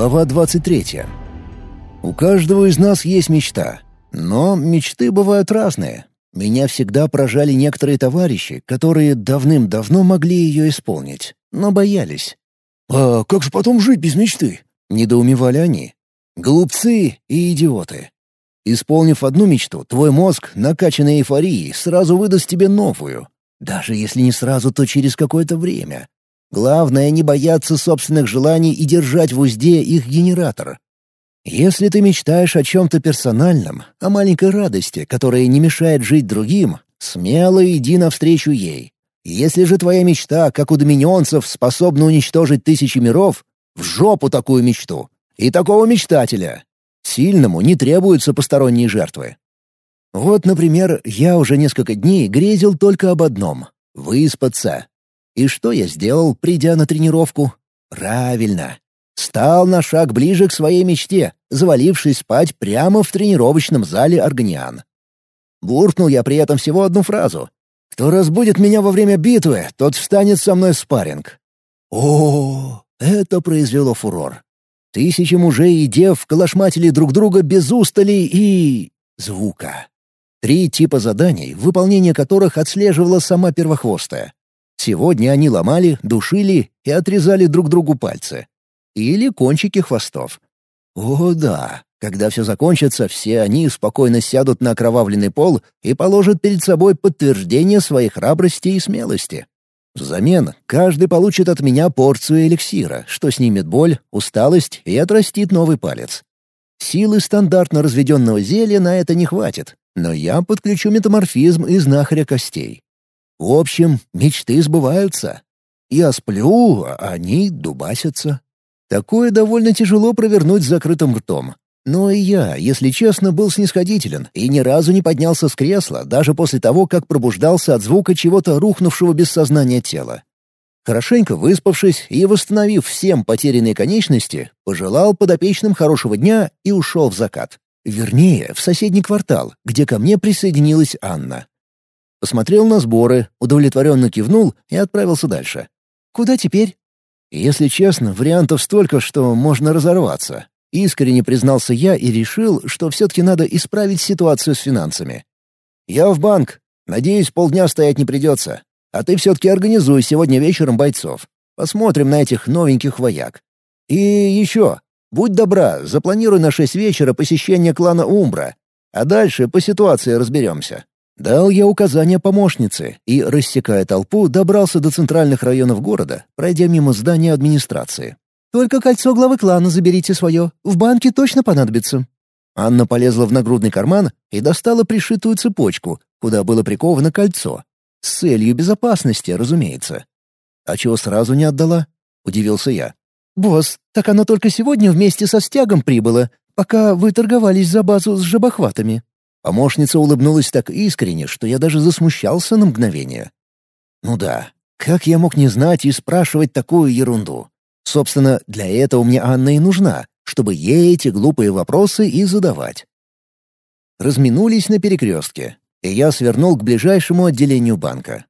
Глава 23. У каждого из нас есть мечта. Но мечты бывают разные. Меня всегда поражали некоторые товарищи, которые давным-давно могли ее исполнить, но боялись. «А как же потом жить без мечты?» — недоумевали они. «Глупцы и идиоты. Исполнив одну мечту, твой мозг, накачанный эйфорией, сразу выдаст тебе новую. Даже если не сразу, то через какое-то время. Главное — не бояться собственных желаний и держать в узде их генератор. Если ты мечтаешь о чем-то персональном, о маленькой радости, которая не мешает жить другим, смело иди навстречу ей. Если же твоя мечта, как у доминионцев, способна уничтожить тысячи миров, в жопу такую мечту. И такого мечтателя. Сильному не требуются посторонние жертвы. Вот, например, я уже несколько дней грезил только об одном — выспаться. И что я сделал, придя на тренировку? Правильно. Стал на шаг ближе к своей мечте, завалившись спать прямо в тренировочном зале «Органиан». Буркнул я при этом всего одну фразу. «Кто разбудит меня во время битвы, тот встанет со мной в спарринг». О, это произвело фурор. Тысячи мужей и дев калашматили друг друга без устали и... звука. Три типа заданий, выполнение которых отслеживала сама первохвостая. Сегодня они ломали, душили и отрезали друг другу пальцы. Или кончики хвостов. О да, когда все закончится, все они спокойно сядут на окровавленный пол и положат перед собой подтверждение своей храбрости и смелости. Взамен каждый получит от меня порцию эликсира, что снимет боль, усталость и отрастит новый палец. Силы стандартно разведенного зелья на это не хватит, но я подключу метаморфизм из нахря костей. В общем, мечты сбываются. Я сплю, а они дубасятся. Такое довольно тяжело провернуть с закрытым ртом. Но и я, если честно, был снисходителен и ни разу не поднялся с кресла, даже после того, как пробуждался от звука чего-то рухнувшего без сознания тела. Хорошенько выспавшись и восстановив всем потерянные конечности, пожелал подопечным хорошего дня и ушел в закат. Вернее, в соседний квартал, где ко мне присоединилась Анна. Посмотрел на сборы, удовлетворенно кивнул и отправился дальше. «Куда теперь?» Если честно, вариантов столько, что можно разорваться. Искренне признался я и решил, что все-таки надо исправить ситуацию с финансами. «Я в банк. Надеюсь, полдня стоять не придется. А ты все-таки организуй сегодня вечером бойцов. Посмотрим на этих новеньких вояк. И еще, будь добра, запланируй на шесть вечера посещение клана Умбра. А дальше по ситуации разберемся». Дал я указания помощнице и, рассекая толпу, добрался до центральных районов города, пройдя мимо здания администрации. Только кольцо главы клана заберите свое. В банке точно понадобится». Анна полезла в нагрудный карман и достала пришитую цепочку, куда было приковано кольцо. С целью безопасности, разумеется. «А чего сразу не отдала?» — удивился я. «Босс, так оно только сегодня вместе со стягом прибыло, пока вы торговались за базу с жабохватами». Помощница улыбнулась так искренне, что я даже засмущался на мгновение. «Ну да, как я мог не знать и спрашивать такую ерунду? Собственно, для этого мне Анна и нужна, чтобы ей эти глупые вопросы и задавать. Разминулись на перекрестке, и я свернул к ближайшему отделению банка.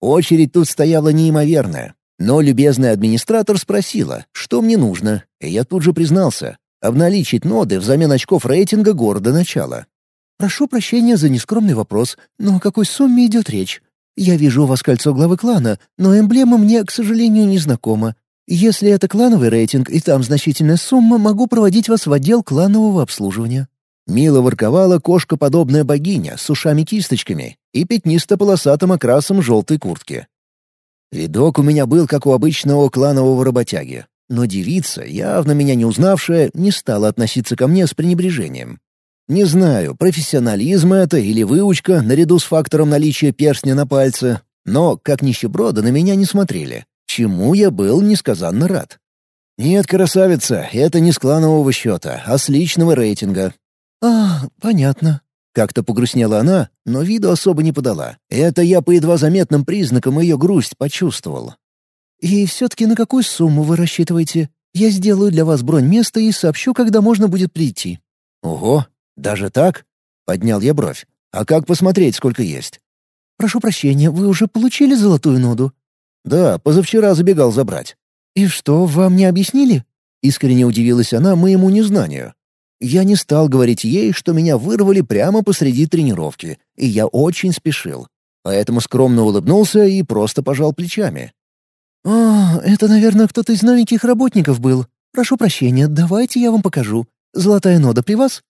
Очередь тут стояла неимоверная, но любезный администратор спросила, что мне нужно, и я тут же признался — обналичить ноды взамен очков рейтинга города начала. «Прошу прощения за нескромный вопрос, но о какой сумме идет речь? Я вижу у вас кольцо главы клана, но эмблема мне, к сожалению, не знакома. Если это клановый рейтинг и там значительная сумма, могу проводить вас в отдел кланового обслуживания». Мило ворковала кошкоподобная богиня с ушами-кисточками и пятнисто-полосатым окрасом желтой куртки. Видок у меня был, как у обычного кланового работяги, но девица, явно меня не узнавшая, не стала относиться ко мне с пренебрежением. Не знаю, профессионализм это или выучка наряду с фактором наличия перстня на пальце, но, как нищеброда, на меня не смотрели чему я был несказанно рад. «Нет, красавица, это не с кланового счета, а с личного рейтинга». «А, понятно». Как-то погрустнела она, но виду особо не подала. Это я по едва заметным признакам ее грусть почувствовал. «И все-таки на какую сумму вы рассчитываете? Я сделаю для вас бронь места и сообщу, когда можно будет прийти». «Ого, даже так?» — поднял я бровь. «А как посмотреть, сколько есть?» «Прошу прощения, вы уже получили золотую ноду?» «Да, позавчера забегал забрать». «И что, вам не объяснили?» Искренне удивилась она моему незнанию. Я не стал говорить ей, что меня вырвали прямо посреди тренировки, и я очень спешил. Поэтому скромно улыбнулся и просто пожал плечами. «О, это, наверное, кто-то из новеньких работников был. Прошу прощения, давайте я вам покажу. Золотая нода при вас?»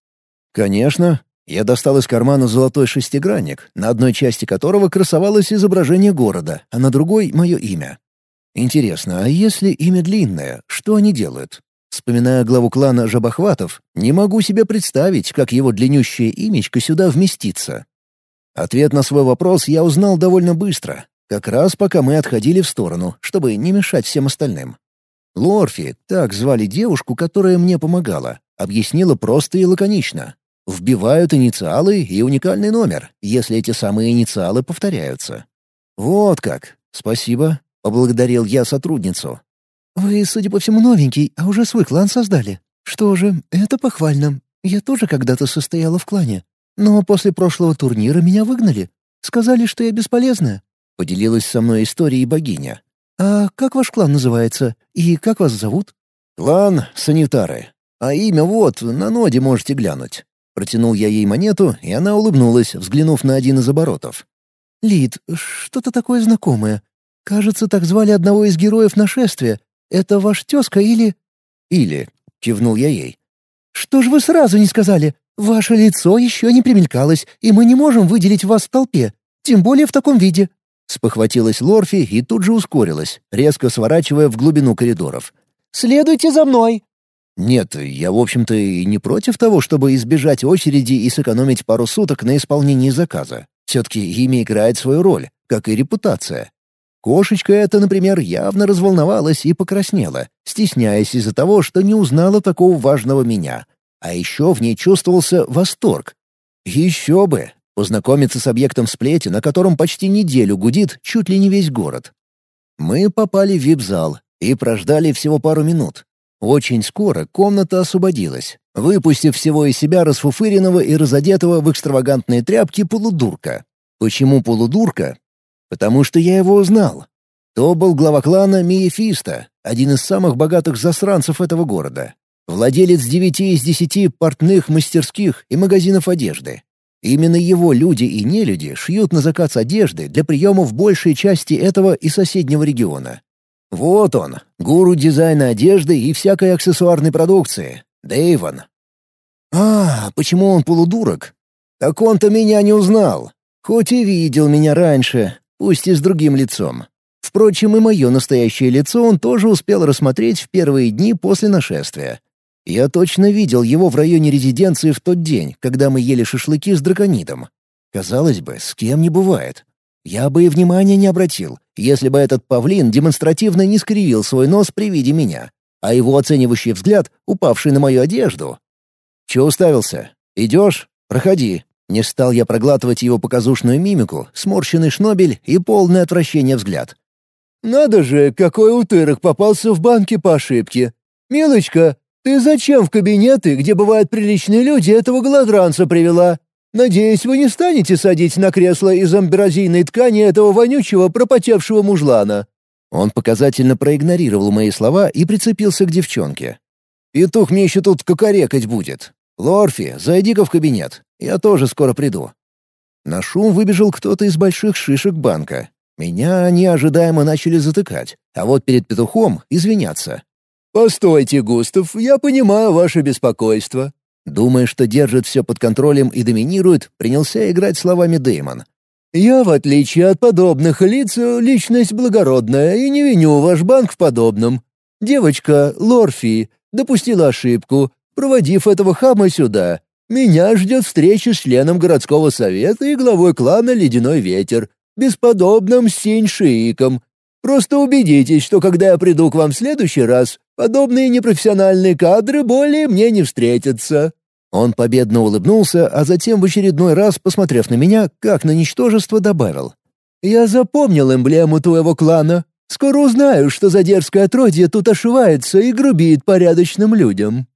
«Конечно». Я достал из кармана золотой шестигранник, на одной части которого красовалось изображение города, а на другой — мое имя. Интересно, а если имя длинное, что они делают? Вспоминая главу клана Жабохватов, не могу себе представить, как его длиннющее имечко сюда вместится. Ответ на свой вопрос я узнал довольно быстро, как раз пока мы отходили в сторону, чтобы не мешать всем остальным. Лорфи, так звали девушку, которая мне помогала, объяснила просто и лаконично. Вбивают инициалы и уникальный номер, если эти самые инициалы повторяются. «Вот как. Спасибо», — поблагодарил я сотрудницу. «Вы, судя по всему, новенький, а уже свой клан создали. Что же, это похвально. Я тоже когда-то состояла в клане. Но после прошлого турнира меня выгнали. Сказали, что я бесполезная». Поделилась со мной историей богиня. «А как ваш клан называется? И как вас зовут?» «Клан Санитары. А имя вот, на ноде можете глянуть». Протянул я ей монету, и она улыбнулась, взглянув на один из оборотов. «Лид, что-то такое знакомое. Кажется, так звали одного из героев нашествия. Это ваш тезка или...» «Или», — кивнул я ей. «Что ж вы сразу не сказали? Ваше лицо еще не примелькалось, и мы не можем выделить вас в толпе, тем более в таком виде». Спохватилась Лорфи и тут же ускорилась, резко сворачивая в глубину коридоров. «Следуйте за мной!» Нет, я, в общем-то, и не против того, чтобы избежать очереди и сэкономить пару суток на исполнении заказа. Все-таки имя играет свою роль, как и репутация. Кошечка эта, например, явно разволновалась и покраснела, стесняясь из-за того, что не узнала такого важного меня. А еще в ней чувствовался восторг. Еще бы! Познакомиться с объектом сплети, на котором почти неделю гудит чуть ли не весь город. Мы попали в вип-зал и прождали всего пару минут. Очень скоро комната освободилась, выпустив всего из себя расфуфыренного и разодетого в экстравагантные тряпки полудурка. Почему полудурка? Потому что я его узнал. То был глава клана Миефиста, один из самых богатых засранцев этого города. Владелец девяти из десяти портных мастерских и магазинов одежды. Именно его люди и нелюди шьют на заказ одежды для приема в большей части этого и соседнего региона. Вот он, гуру дизайна одежды и всякой аксессуарной продукции. Дэйвон. А, почему он полудурок? Так он-то меня не узнал. Хоть и видел меня раньше, пусть и с другим лицом. Впрочем, и мое настоящее лицо он тоже успел рассмотреть в первые дни после нашествия. Я точно видел его в районе резиденции в тот день, когда мы ели шашлыки с драконитом. Казалось бы, с кем не бывает. Я бы и внимания не обратил, если бы этот павлин демонстративно не скривил свой нос при виде меня, а его оценивающий взгляд, упавший на мою одежду. «Чего уставился? Идешь? Проходи». Не стал я проглатывать его показушную мимику, сморщенный шнобель и полное отвращение взгляд. «Надо же, какой утырок попался в банке по ошибке! Милочка, ты зачем в кабинеты, где бывают приличные люди, этого голодранца привела? Надеюсь, вы не станете садить на кресло из амбразийной ткани этого вонючего пропотевшего мужлана». Он показательно проигнорировал мои слова и прицепился к девчонке. «Петух мне еще тут кукарекать будет. Лорфи, зайди-ка в кабинет. Я тоже скоро приду». На шум выбежал кто-то из больших шишек банка. Меня они ожидаемо начали затыкать, а вот перед петухом извиняться. «Постойте, Густав, я понимаю ваше беспокойство. Думая, что держит все под контролем и доминирует, принялся играть словами Дэймон. «Я, в отличие от подобных лиц, личность благородная и не виню ваш банк в подобном. Девочка, Лорфи, допустила ошибку, проводив этого хама сюда. Меня ждет встреча с членом городского совета и главой клана «Ледяной ветер», бесподобным синь-шииком. Просто убедитесь, что когда я приду к вам в следующий раз, подобные непрофессиональные кадры более мне не встретятся». Он победно улыбнулся, а затем в очередной раз, посмотрев на меня, как на ничтожество, добавил. «Я запомнил эмблему твоего клана. Скоро узнаю, что за дерзкое отродье тут ошивается и грубит порядочным людям».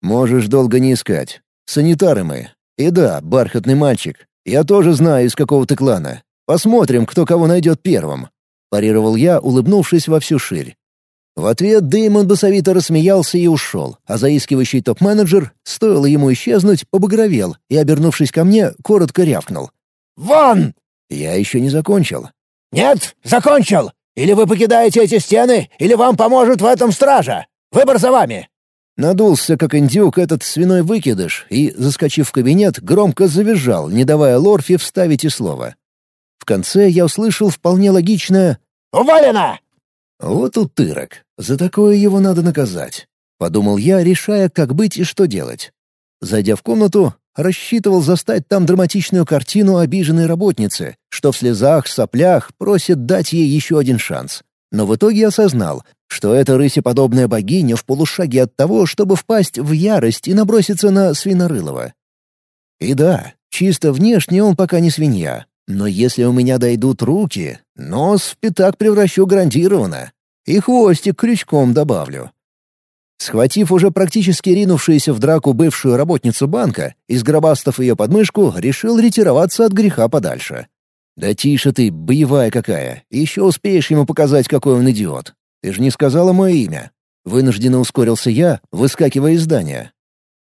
«Можешь долго не искать. Санитары мы. И да, бархатный мальчик. Я тоже знаю, из какого ты клана. Посмотрим, кто кого найдет первым парировал я, улыбнувшись во всю ширь. В ответ Дэймон басовито рассмеялся и ушел, а заискивающий топ-менеджер, стоило ему исчезнуть, побагровел и, обернувшись ко мне, коротко рявкнул. «Вон!» Я еще не закончил. «Нет, закончил! Или вы покидаете эти стены, или вам поможет в этом стража! Выбор за вами!» Надулся, как индюк, этот свиной выкидыш, и, заскочив в кабинет, громко завизжал, не давая Лорфи вставить и слово. В конце я услышал вполне логичное «Увалено!» Вот утырок. За такое его надо наказать. Подумал я, решая, как быть и что делать. Зайдя в комнату, рассчитывал застать там драматичную картину обиженной работницы, что в слезах, соплях просит дать ей еще один шанс. Но в итоге осознал, что эта рысеподобная богиня в полушаге от того, чтобы впасть в ярость и наброситься на свинорылова. И да, чисто внешне он пока не свинья, но если у меня дойдут руки, нос в пятак превращу гарантированно. И хвостик крючком добавлю. Схватив уже практически ринувшуюся в драку бывшую работницу банка, изгробастав ее подмышку, решил ретироваться от греха подальше. «Да тише ты, боевая какая, еще успеешь ему показать, какой он идиот. Ты же не сказала мое имя». Вынужденно ускорился я, выскакивая из здания.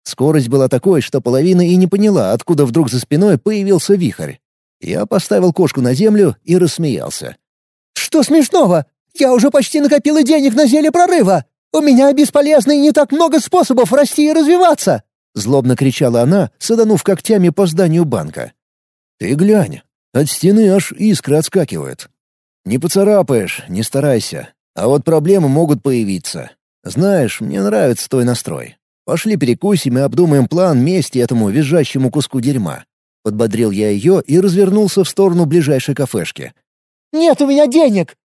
Скорость была такой, что половина и не поняла, откуда вдруг за спиной появился вихрь. Я поставил кошку на землю и рассмеялся. «Что смешного? Я уже почти накопила денег на зелье прорыва! У меня бесполезно и не так много способов расти и развиваться!» Злобно кричала она, саданув когтями по зданию банка. «Ты глянь, от стены аж искры отскакивают. Не поцарапаешь, не старайся. А вот проблемы могут появиться. Знаешь, мне нравится твой настрой. Пошли перекусим и обдумаем план мести этому визжащему куску дерьма. Подбодрил я ее и развернулся в сторону ближайшей кафешки. «Нет у меня денег!»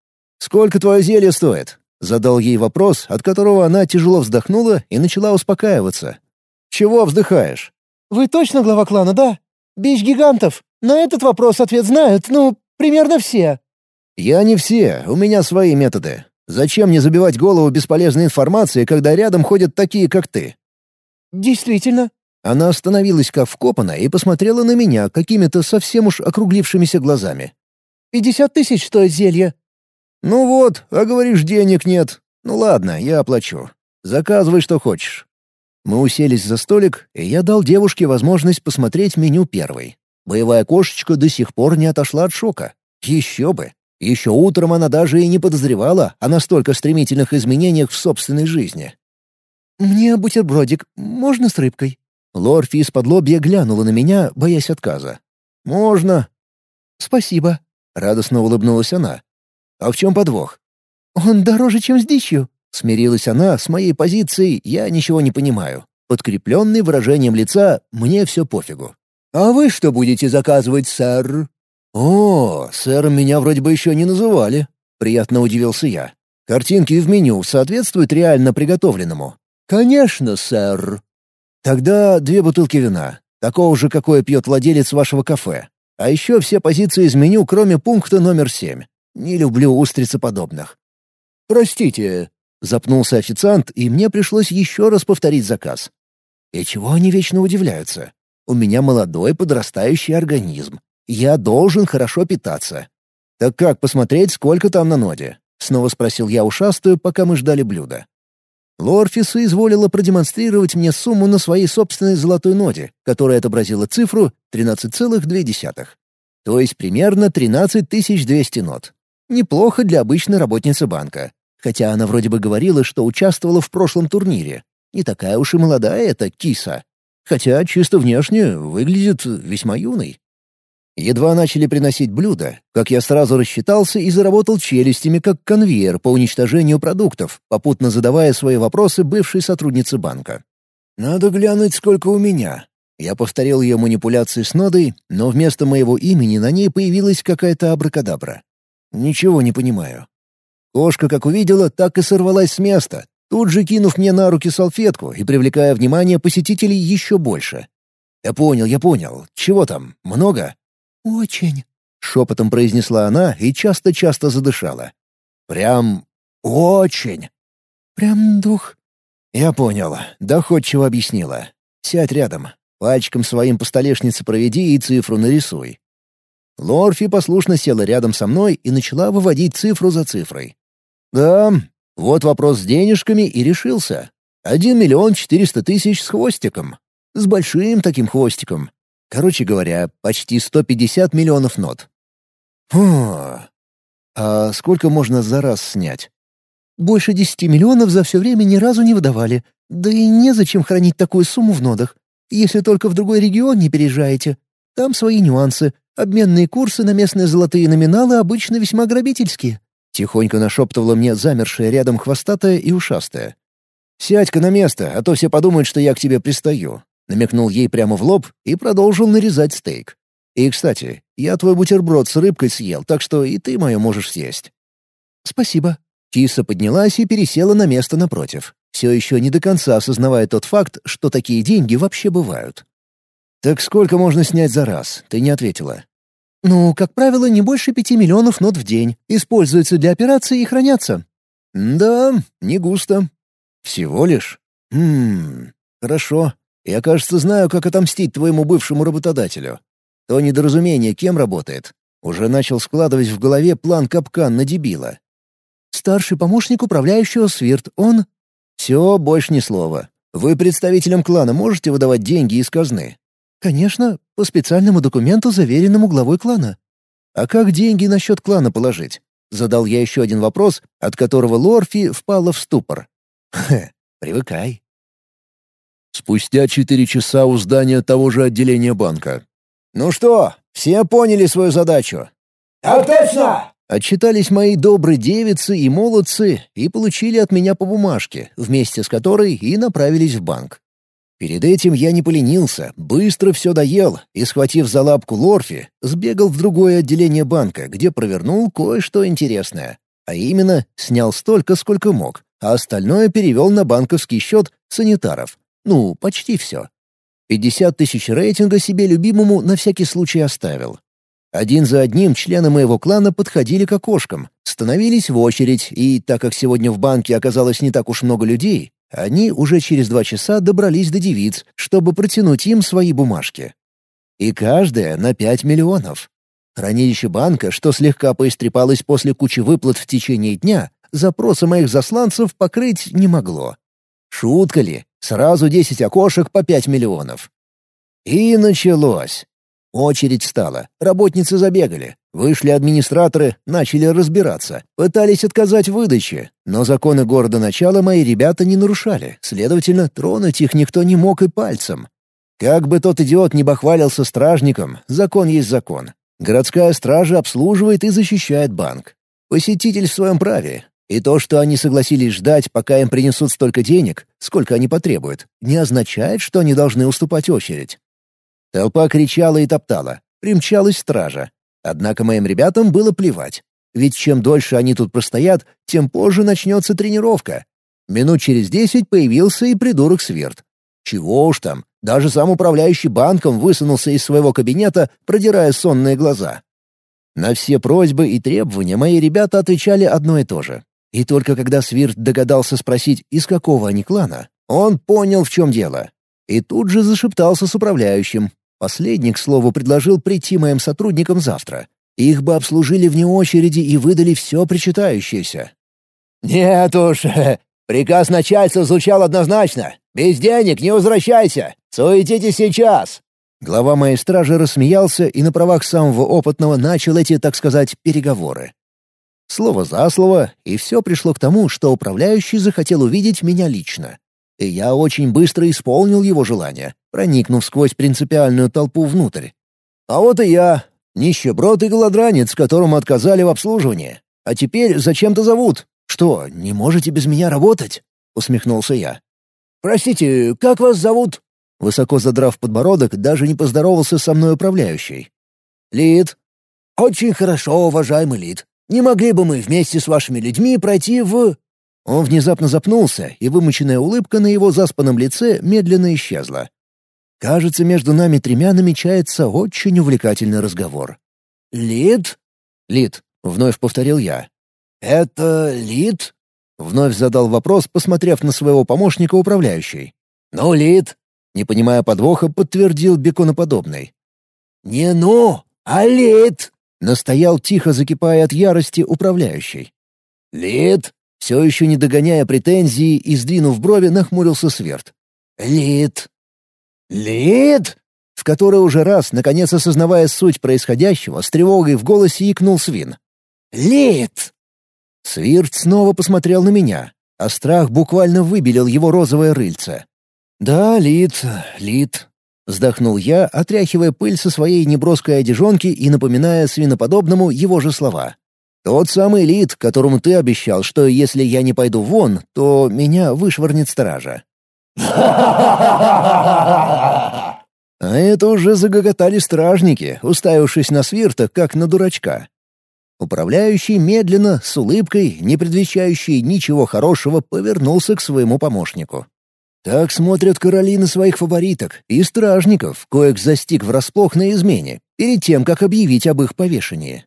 «Сколько твое зелье стоит?» Задал ей вопрос, от которого она тяжело вздохнула и начала успокаиваться. «Чего вздыхаешь?» «Вы точно глава клана, да? Бич гигантов. На этот вопрос ответ знают, ну, примерно все». «Я не все, у меня свои методы. Зачем мне забивать голову бесполезной информацией, когда рядом ходят такие, как ты?» «Действительно», она остановилась как вкопанная и посмотрела на меня какими-то совсем уж округлившимися глазами. «Пятьдесят тысяч стоит зелье». «Ну вот, а говоришь, денег нет. Ну ладно, я оплачу. Заказывай, что хочешь». Мы уселись за столик, и я дал девушке возможность посмотреть меню первой. Боевая кошечка до сих пор не отошла от шока. Еще бы. Еще утром она даже и не подозревала о настолько стремительных изменениях в собственной жизни. «Мне бутербродик. Можно с рыбкой?» Лорфи из-под лобья глянула на меня, боясь отказа. «Можно». «Спасибо», — радостно улыбнулась она. «А в чем подвох?» «Он дороже, чем с дичью», — смирилась она с моей позицией «я ничего не понимаю». Подкрепленный выражением лица «мне все пофигу». «А вы что будете заказывать, сэр?» «О, сэром меня вроде бы еще не называли», — приятно удивился я. «Картинки в меню соответствуют реально приготовленному». «Конечно, сэр», Тогда две бутылки вина, такого же, какое пьет владелец вашего кафе. А еще все позиции из меню, кроме пункта номер семь. Не люблю устрицеподобных. «Простите», — запнулся официант, и мне пришлось еще раз повторить заказ. И чего они вечно удивляются? У меня молодой подрастающий организм. Я должен хорошо питаться. Так как посмотреть, сколько там на ноде? Снова спросил я ушастую, пока мы ждали блюда. Лорфис изволила продемонстрировать мне сумму на своей собственной золотой ноте, которая отобразила цифру 13,2. То есть примерно 13 200 нот. Неплохо для обычной работницы банка. Хотя она вроде бы говорила, что участвовала в прошлом турнире. Не такая уж и молодая эта киса. Хотя чисто внешне выглядит весьма юной. Едва начали приносить блюда, как я сразу рассчитался и заработал челюстями как конвейер по уничтожению продуктов, попутно задавая свои вопросы бывшей сотруднице банка. «Надо глянуть, сколько у меня». Я повторил ее манипуляции с нодой, но вместо моего имени на ней появилась какая-то абракадабра. Ничего не понимаю. Кошка как увидела, так и сорвалась с места, тут же кинув мне на руки салфетку и привлекая внимание посетителей еще больше. «Я понял, я понял. Чего там? Много?» «Очень», — шепотом произнесла она и часто-часто задышала. «Прям очень». «Прям дух». «Я понял. Доходчиво объяснила. Сядь рядом. Пальчиком своим по столешнице проведи и цифру нарисуй». Лорфи послушно села рядом со мной и начала выводить цифру за цифрой. «Да, Вот вопрос с денежками и решился. Один миллион четыреста тысяч с хвостиком. С большим таким хвостиком. Короче говоря, почти сто пятьдесят миллионов нот. Фу. А сколько можно за раз снять? Больше десяти миллионов за все время ни разу не выдавали. Да и незачем хранить такую сумму в нодах. Если только в другой регион не переезжаете. Там свои нюансы. Обменные курсы на местные золотые номиналы обычно весьма грабительские. Тихонько нашептывала мне замершая рядом хвостатая и ушастая. «Сядь-ка на место, а то все подумают, что я к тебе пристаю», — намекнул ей прямо в лоб и продолжил нарезать стейк. «И, кстати, я твой бутерброд с рыбкой съел, так что и ты мое можешь съесть». «Спасибо». Киса поднялась и пересела на место напротив, все еще не до конца осознавая тот факт, что такие деньги вообще бывают. «Так сколько можно снять за раз?» Ты не ответила. «Ну, как правило, не больше пяти миллионов нот в день. Используются для операций и хранятся». «Да, не густо. «Всего лишь? Хм, хорошо. Я, кажется, знаю, как отомстить твоему бывшему работодателю. То недоразумение кем работает? Уже начал складывать в голове план капкан на дебила. Старший помощник управляющего Свирт, он... Все, больше ни слова. Вы представителям клана можете выдавать деньги из казны? Конечно, по специальному документу, заверенному главой клана. А как деньги на счет клана положить? Задал я еще один вопрос, от которого Лорфи впала в ступор. Хе, привыкай. Спустя четыре часа у здания того же отделения банка. «Ну что, все поняли свою задачу?» «Так точно!» Отчитались мои добрые девицы и молодцы и получили от меня по бумажке, вместе с которой и направились в банк. Перед этим я не поленился, быстро все доел и, схватив за лапку Лорфи, сбегал в другое отделение банка, где провернул кое-что интересное. А именно, снял столько, сколько мог, а остальное перевел на банковский счет санитаров. Ну, почти все. 50 тысяч рейтинга себе любимому на всякий случай оставил. Один за одним члены моего клана подходили к окошкам, становились в очередь, и так как сегодня в банке оказалось не так уж много людей, они уже через два часа добрались до девиц, чтобы протянуть им свои бумажки. И каждая на 5 миллионов. Хранилище банка, что слегка поистрепалось после кучи выплат в течение дня, запросы моих засланцев покрыть не могло. Шутка ли? Сразу десять окошек по пять миллионов. И началось. Очередь стала, работницы забегали, вышли администраторы, начали разбираться, пытались отказать в выдаче, но законы города начала мои ребята не нарушали, следовательно, тронуть их никто не мог и пальцем. Как бы тот идиот не бахвалился стражником, закон есть закон. Городская стража обслуживает и защищает банк. Посетитель в своем праве, и то, что они согласились ждать, пока им принесут столько денег, сколько они потребуют, не означает, что они должны уступать очередь. Толпа кричала и топтала. Примчалась стража. Однако моим ребятам было плевать. Ведь чем дольше они тут простоят, тем позже начнется тренировка. Минут через десять появился и придурок Сверд. Чего уж там, даже сам управляющий банком высунулся из своего кабинета, продирая сонные глаза. На все просьбы и требования мои ребята отвечали одно и то же. И только когда Свирт догадался спросить, из какого они клана, он понял, в чем дело. И тут же зашептался с управляющим. Последний, к слову, предложил прийти моим сотрудникам завтра. Их бы обслужили вне очереди и выдали все причитающееся. «Нет уж, приказ начальства звучал однозначно. Без денег не возвращайся. Суетитесь сейчас!» Глава моей стражи рассмеялся и на правах самого опытного начал эти, так сказать, переговоры. Слово за слово, и все пришло к тому, что управляющий захотел увидеть меня лично. И я очень быстро исполнил его желание, проникнув сквозь принципиальную толпу внутрь. А вот и я, нищеброд и голодранец, которому отказали в обслуживании. А теперь зачем-то зовут. Что, не можете без меня работать? Усмехнулся я. «Простите, как вас зовут?» Высоко задрав подбородок, даже не поздоровался со мной управляющий. «Лид». «Очень хорошо, уважаемый Лид. Не могли бы мы вместе с вашими людьми пройти в...» Он внезапно запнулся, и вымученная улыбка на его заспанном лице медленно исчезла. Кажется, между нами тремя намечается очень увлекательный разговор. «Лид?» «Лид», — вновь повторил я. «Это Лид?» — вновь задал вопрос, посмотрев на своего помощника управляющий. «Ну, Лид?» — не понимая подвоха, подтвердил беконоподобный. «Не ну, а Лид!» Настоял тихо, закипая от ярости, управляющий. «Лид, Все еще не догоняя претензии и сдвинув брови, нахмурился Сверд. «Лид!» «Лид?» В который уже раз, наконец осознавая суть происходящего, с тревогой в голосе икнул Свин. «Лид!» Свирт снова посмотрел на меня, а страх буквально выбелил его розовое рыльце. «Да, Лид, Лид», — вздохнул я, отряхивая пыль со своей неброской одежонки и напоминая свиноподобному его же слова. «Тот самый Лид, которому ты обещал, что если я не пойду вон, то меня вышвырнет стража». А это уже загоготали стражники, уставившись на свирта, как на дурачка. Управляющий медленно, с улыбкой, не предвещающей ничего хорошего, повернулся к своему помощнику. Так смотрят короли на своих фавориток и стражников, коих застиг врасплох на измене, перед тем, как объявить об их повешении.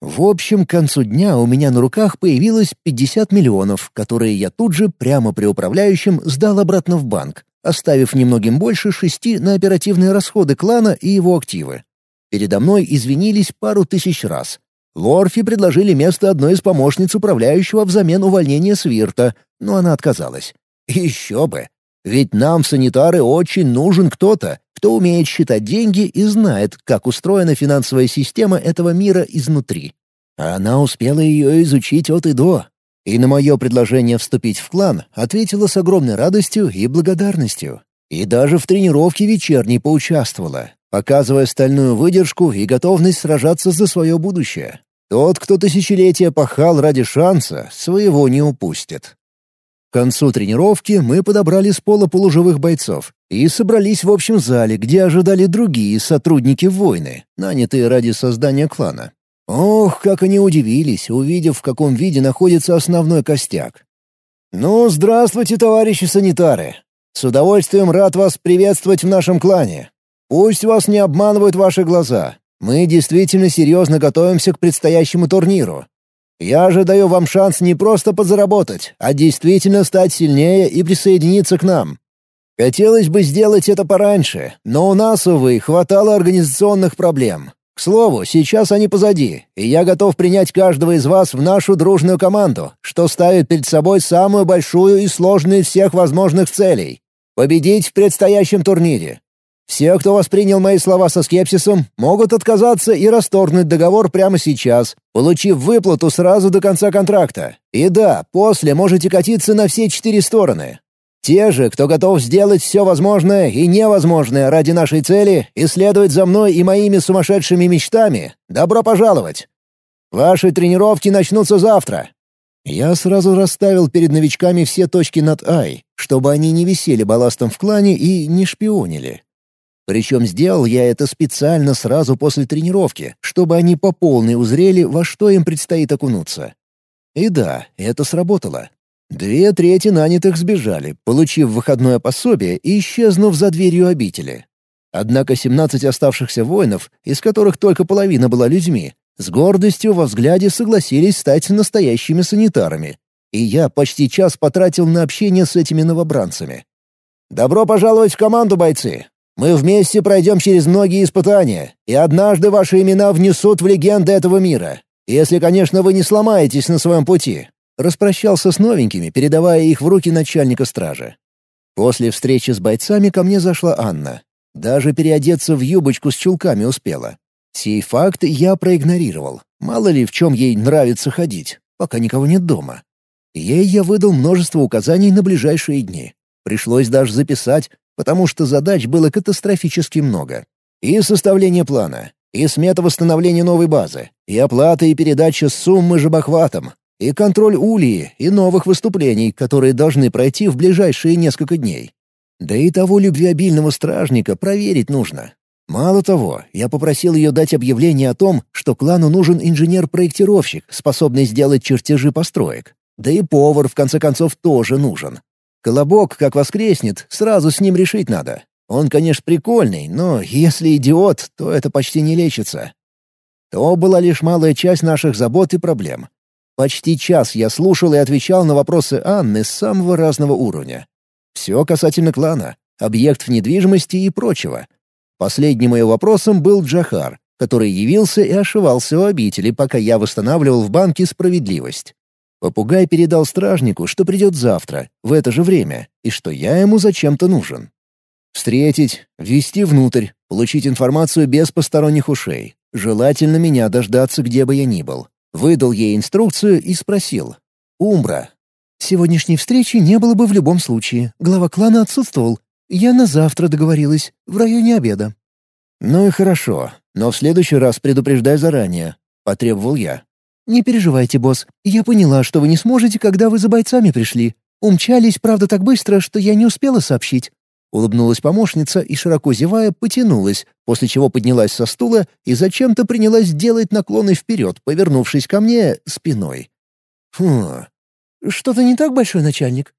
В общем, к концу дня у меня на руках появилось 50 миллионов, которые я тут же, прямо при управляющем, сдал обратно в банк, оставив немногим больше шести на оперативные расходы клана и его активы. Передо мной извинились пару тысяч раз. Лорфи предложили место одной из помощниц управляющего взамен увольнения Свирта, но она отказалась. Еще бы! Ведь нам, санитары, очень нужен кто-то, кто умеет считать деньги и знает, как устроена финансовая система этого мира изнутри. А она успела ее изучить от и до. И на мое предложение вступить в клан ответила с огромной радостью и благодарностью. И даже в тренировке вечерней поучаствовала, показывая стальную выдержку и готовность сражаться за свое будущее. Тот, кто тысячелетия пахал ради шанса, своего не упустит. К концу тренировки мы подобрали с пола полуживых бойцов и собрались в общем зале, где ожидали другие сотрудники войны, нанятые ради создания клана. Ох, как они удивились, увидев, в каком виде находится основной костяк. «Ну, здравствуйте, товарищи санитары! С удовольствием рад вас приветствовать в нашем клане. Пусть вас не обманывают ваши глаза. Мы действительно серьезно готовимся к предстоящему турниру. Я же даю вам шанс не просто подзаработать, а действительно стать сильнее и присоединиться к нам. Хотелось бы сделать это пораньше, но у нас, увы, хватало организационных проблем. К слову, сейчас они позади, и я готов принять каждого из вас в нашу дружную команду, что ставит перед собой самую большую и сложную из всех возможных целей — победить в предстоящем турнире. Все, кто воспринял мои слова со скепсисом, могут отказаться и расторгнуть договор прямо сейчас, получив выплату сразу до конца контракта. И да, после можете катиться на все четыре стороны. Те же, кто готов сделать все возможное и невозможное ради нашей цели и следовать за мной и моими сумасшедшими мечтами, добро пожаловать! Ваши тренировки начнутся завтра. Я сразу расставил перед новичками все точки над «Ай», чтобы они не висели балластом в клане и не шпионили. Причем сделал я это специально сразу после тренировки, чтобы они по полной узрели, во что им предстоит окунуться. И да, это сработало. Две трети нанятых сбежали, получив выходное пособие и исчезнув за дверью обители. Однако 17 оставшихся воинов, из которых только половина была людьми, с гордостью во взгляде согласились стать настоящими санитарами. И я почти час потратил на общение с этими новобранцами. «Добро пожаловать в команду, бойцы! Мы вместе пройдем через многие испытания, и однажды ваши имена внесут в легенды этого мира. Если, конечно, вы не сломаетесь на своем пути». Распрощался с новенькими, передавая их в руки начальника стражи. После встречи с бойцами ко мне зашла Анна. Даже переодеться в юбочку с чулками успела. Сей факт я проигнорировал. Мало ли в чем ей нравится ходить, пока никого нет дома. Ей я выдал множество указаний на ближайшие дни. Пришлось даже записать, потому что задач было катастрофически много. И составление плана, и смета восстановления новой базы, и оплата и передача суммы жабохватом, и контроль ульи и новых выступлений, которые должны пройти в ближайшие несколько дней. Да и того любвеобильного стражника проверить нужно. Мало того, я попросил ее дать объявление о том, что клану нужен инженер-проектировщик, способный сделать чертежи построек. Да и повар, в конце концов, тоже нужен. Колобок, как воскреснет, сразу с ним решить надо. Он, конечно, прикольный, но если идиот, то это почти не лечится. То была лишь малая часть наших забот и проблем. Почти час я слушал и отвечал на вопросы Анны с самого разного уровня. Все касательно клана, объектов недвижимости и прочего. Последним ее вопросом был Джахар, который явился и ошивался у обители, пока я восстанавливал в банке справедливость. Попугай передал стражнику, что придет завтра, в это же время, и что я ему зачем-то нужен. Встретить, ввести внутрь, получить информацию без посторонних ушей. Желательно меня дождаться, где бы я ни был. Выдал ей инструкцию и спросил. «Умбра». «Сегодняшней встречи не было бы в любом случае. Глава клана отсутствовал. Я на завтра договорилась, в районе обеда». «Ну и хорошо, но в следующий раз предупреждай заранее», — потребовал я. «Не переживайте, босс. Я поняла, что вы не сможете, когда вы за бойцами пришли. Умчались, правда, так быстро, что я не успела сообщить. Улыбнулась помощница и, широко зевая, потянулась, после чего поднялась со стула и зачем-то принялась делать наклоны вперед, повернувшись ко мне спиной. «Фу, что-то не так, большой начальник?»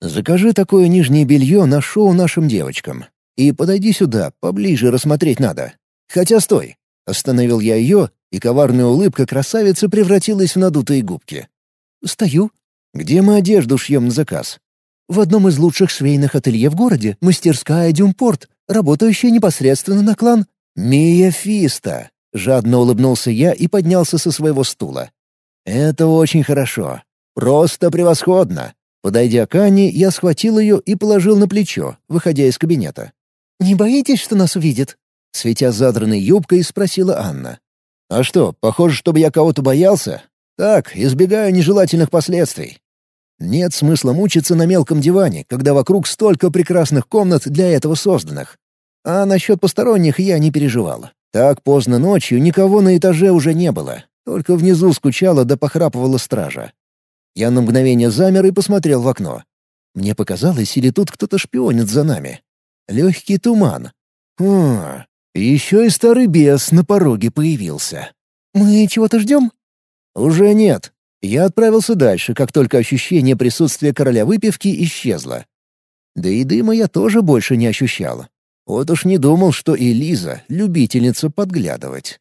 «Закажи такое нижнее белье на шоу нашим девочкам. И подойди сюда, поближе рассмотреть надо. Хотя стой!» Остановил я ее, и коварная улыбка красавицы превратилась в надутые губки. «Стою». «Где мы одежду шьем на заказ?» В одном из лучших швейных ателье в городе мастерская Дюмпорт, работающая непосредственно на клан. «Мия Фиста!» — жадно улыбнулся я и поднялся со своего стула. «Это очень хорошо. Просто превосходно!» Подойдя к Анне, я схватил ее и положил на плечо, выходя из кабинета. «Не боитесь, что нас увидит?» Светя задранной юбкой, спросила Анна. «А что, похоже, чтобы я кого-то боялся? Так, избегаю нежелательных последствий. Нет смысла мучиться на мелком диване, когда вокруг столько прекрасных комнат для этого созданных. А насчет посторонних я не переживала. Так поздно ночью никого на этаже уже не было. Только внизу скучала да похрапывала стража. Я на мгновение замер и посмотрел в окно. Мне показалось, или тут кто-то шпионит за нами. Легкий туман. О, еще и старый бес на пороге появился. «Мы чего-то ждем?» «Уже нет. Я отправился дальше, как только ощущение присутствия короля выпивки исчезло. Да и дыма я тоже больше не ощущал. Вот уж не думал, что и Лиза — любительница подглядывать.